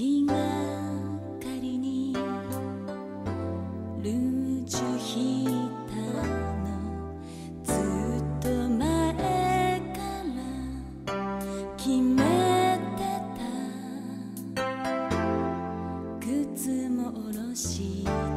日がかりにルーュたのずっと前から決めてた。靴も下ろして